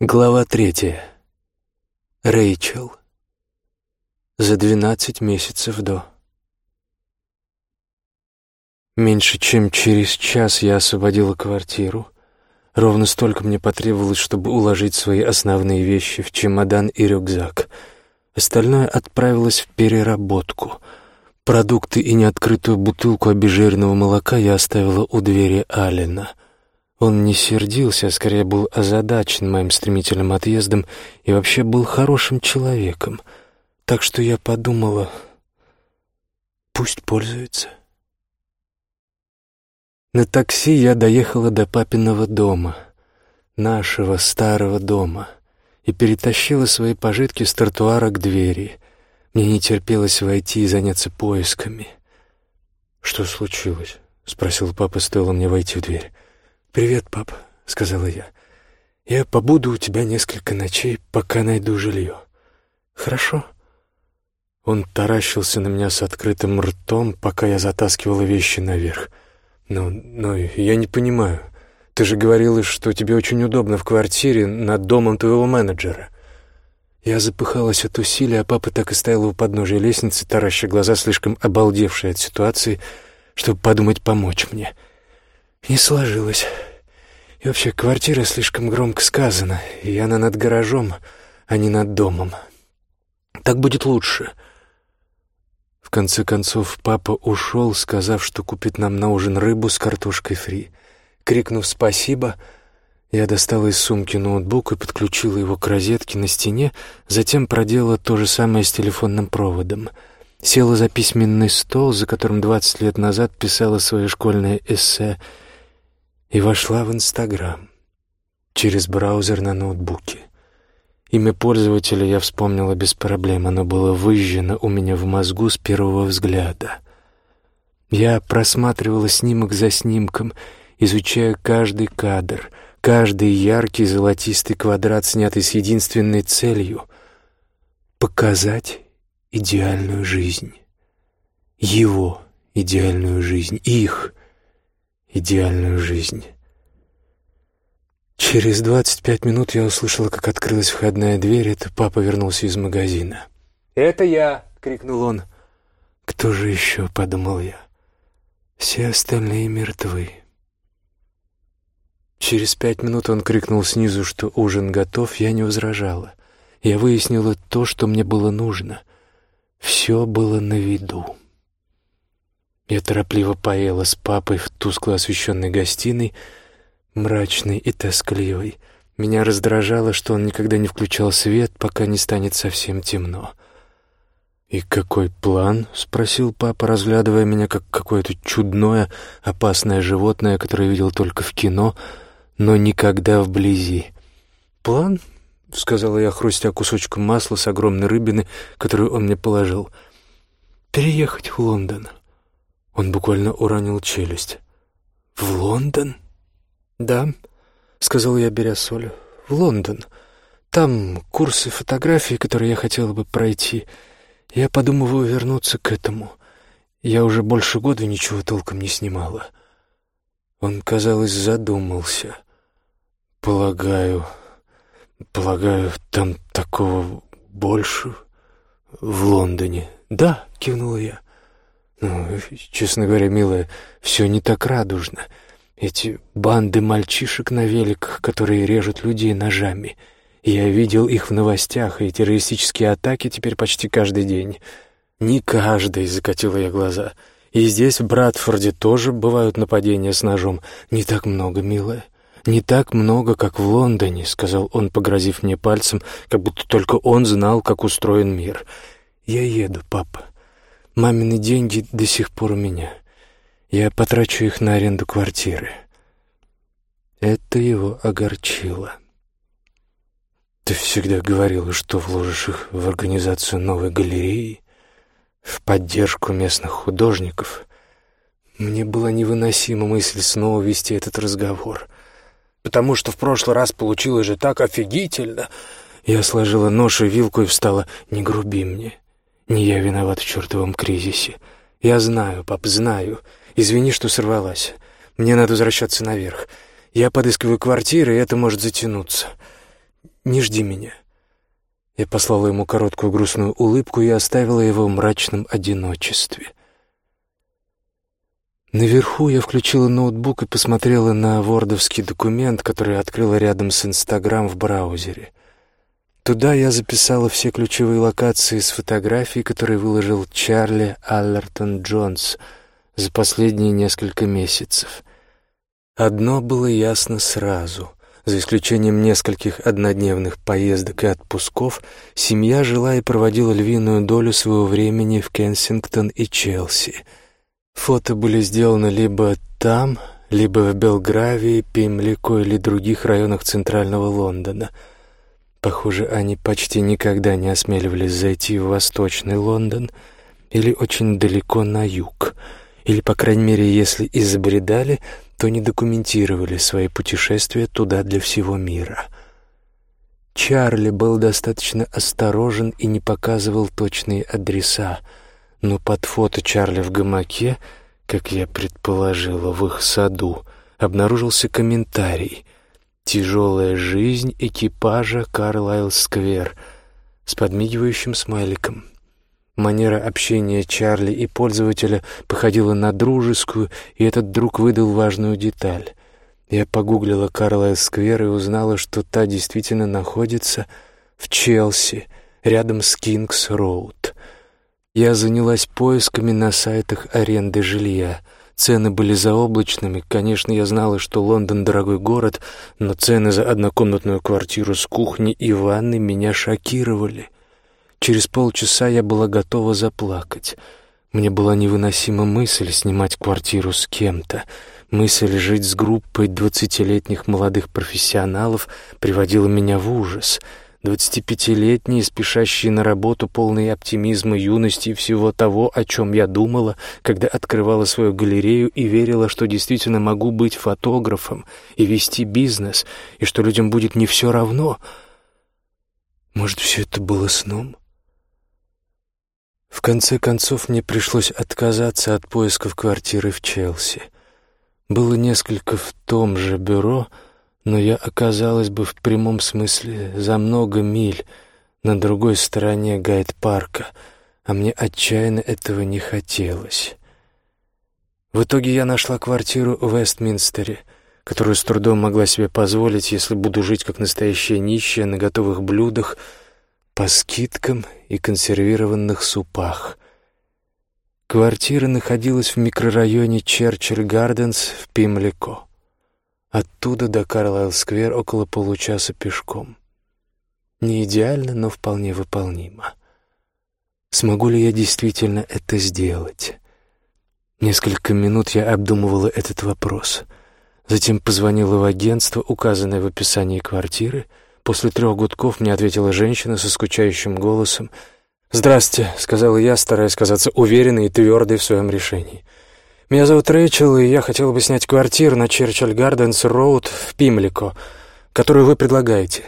Глава третья. Рэйчел. За двенадцать месяцев до. Меньше чем через час я освободила квартиру. Ровно столько мне потребовалось, чтобы уложить свои основные вещи в чемодан и рюкзак. Остальное отправилось в переработку. Продукты и неоткрытую бутылку обезжиренного молока я оставила у двери Алина — он не сердился, а скорее был озадачен моим стремительным отъездом и вообще был хорошим человеком. Так что я подумала, пусть пользуется. На такси я доехала до папиного дома, нашего старого дома, и перетащила свои пожитки с тротуара к двери. Мне не терпелось войти и заняться поисками. «Что случилось?» — спросил папа, стоило мне войти в дверь. «Привет, пап», — сказала я. «Я побуду у тебя несколько ночей, пока найду жилье. Хорошо?» Он таращился на меня с открытым ртом, пока я затаскивала вещи наверх. «Но, но я не понимаю. Ты же говорила, что тебе очень удобно в квартире над домом твоего менеджера». Я запыхалась от усилий, а папа так и стоял у подножия лестницы, тараща глаза, слишком обалдевшие от ситуации, чтобы подумать помочь мне. — не сложилось. И вообще, квартира слишком громко сказана, и она над гаражом, а не над домом. Так будет лучше. В конце концов, папа ушел, сказав, что купит нам на ужин рыбу с картошкой фри. Крикнув «спасибо», я достала из сумки ноутбук и подключила его к розетке на стене, затем проделала то же самое с телефонным проводом. Села за письменный стол, за которым двадцать лет назад писала свое школьное эссе — и вошла в Инстаграм через браузер на ноутбуке. Имя пользователя я вспомнила без проблем, оно было выжжено у меня в мозгу с первого взгляда. Я просматривала снимок за снимком, изучая каждый кадр, каждый яркий золотистый квадрат, снятый с единственной целью — показать идеальную жизнь. Его идеальную жизнь, их идеальную жизнь. Через двадцать пять минут я услышала, как открылась входная дверь. Это папа вернулся из магазина. «Это я!» — крикнул он. «Кто же еще?» — подумал я. «Все остальные мертвы». Через пять минут он крикнул снизу, что ужин готов, я не возражала. Я выяснила то, что мне было нужно. Все было на виду. Я торопливо поела с папой в тускло освещенной гостиной, мрачной и тоскливой. Меня раздражало, что он никогда не включал свет, пока не станет совсем темно. «И какой план?» — спросил папа, разглядывая меня как какое-то чудное, опасное животное, которое видел только в кино, но никогда вблизи. «План?» — сказала я, хрустя кусочком масла с огромной рыбины, которую он мне положил. «Переехать в Лондон». Он буквально уронил челюсть. «В Лондон?» «Да», — сказал я, беря соль. «В Лондон. Там курсы фотографии, которые я хотела бы пройти. Я подумываю вернуться к этому. Я уже больше года ничего толком не снимала». Он, казалось, задумался. «Полагаю, полагаю, там такого больше в Лондоне?» «Да», — кивнула я. Ну, честно говоря, милая, все не так радужно. Эти банды мальчишек на великах, которые режут людей ножами. Я видел их в новостях, и террористические атаки теперь почти каждый день. Не каждый, закатила я глаза. И здесь, в Братфорде, тоже бывают нападения с ножом. Не так много, милая. «Не так много, как в Лондоне», — сказал он, погрозив мне пальцем, как будто только он знал, как устроен мир. «Я еду, папа. Мамины деньги до сих пор у меня. Я потрачу их на аренду квартиры. Это его огорчило. Ты всегда говорила, что вложишь их в организацию новой галереи, в поддержку местных художников. Мне была невыносима мысль снова вести этот разговор, потому что в прошлый раз получилось же так офигительно. Я сложила нож и вилку и встала. «Не груби мне. Не я виноват в чертовом кризисе. Я знаю, пап, знаю. Извини, что сорвалась. Мне надо возвращаться наверх. Я подыскиваю квартиры, и это может затянуться. не жди меня». Я послала ему короткую грустную улыбку и оставила его в мрачном одиночестве. Наверху я включила ноутбук и посмотрела на вордовский документ, который открыла рядом с Инстаграм в браузере. Туда я записала все ключевые локации с фотографий, которые выложил Чарли Аллертон Джонс за последние несколько месяцев. Одно было ясно сразу. За исключением нескольких однодневных поездок и отпусков, семья жила и проводила львиную долю своего времени в Кенсингтон и Челси. Фото были сделаны либо там, либо в Белгравии, Пимлико или других районах центрального Лондона. Похоже, они почти никогда не осмеливались зайти в восточный Лондон или очень далеко на юг, или, по крайней мере, если и забредали — то не документировали свои путешествия туда для всего мира. Чарли был достаточно осторожен и не показывал точные адреса, но под фото Чарли в гамаке, как я предположила, в их саду, обнаружился комментарий «Тяжелая жизнь экипажа Карлайл-сквер» с подмигивающим смайликом. Манера общения Чарли и пользователя походила на дружескую, и этот друг выдал важную деталь. Я погуглила Карлайл Сквер и узнала, что та действительно находится в Челси, рядом с Кингс-Роуд. Я занялась поисками на сайтах аренды жилья. Цены были заоблачными. Конечно, я знала, что Лондон — дорогой город, но цены за однокомнатную квартиру с кухней и ванной меня шокировали — Через полчаса я была готова заплакать. Мне была невыносима мысль снимать квартиру с кем-то. Мысль жить с группой двадцатилетних молодых профессионалов приводила меня в ужас. Двадцатипятилетние, спешащие на работу, полные оптимизма, юности и всего того, о чем я думала, когда открывала свою галерею и верила, что действительно могу быть фотографом и вести бизнес, и что людям будет не все равно. Может, все это было сном? В конце концов, мне пришлось отказаться от поисков квартиры в Челси. Было несколько в том же бюро, но я оказалась бы в прямом смысле за много миль на другой стороне гайд-парка, а мне отчаянно этого не хотелось. В итоге я нашла квартиру в Вестминстере, которую с трудом могла себе позволить, если буду жить как настоящая нищая на готовых блюдах — по скидкам и консервированных супах. Квартира находилась в микрорайоне Черчилль-Гарденс в Пимлико. Оттуда до Карлайл-сквер около получаса пешком. Не идеально, но вполне выполнимо. Смогу ли я действительно это сделать? Несколько минут я обдумывала этот вопрос. Затем позвонила в агентство, указанное в описании квартиры — После трех гудков мне ответила женщина со скучающим голосом. «Здрасте», — сказала я, стараясь казаться уверенной и твердой в своем решении. «Меня зовут Рэйчел, и я хотела бы снять квартиру на Черчилль Гарденс Роуд в Пимлико, которую вы предлагаете».